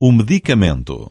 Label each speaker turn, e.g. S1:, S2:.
S1: o medicamento.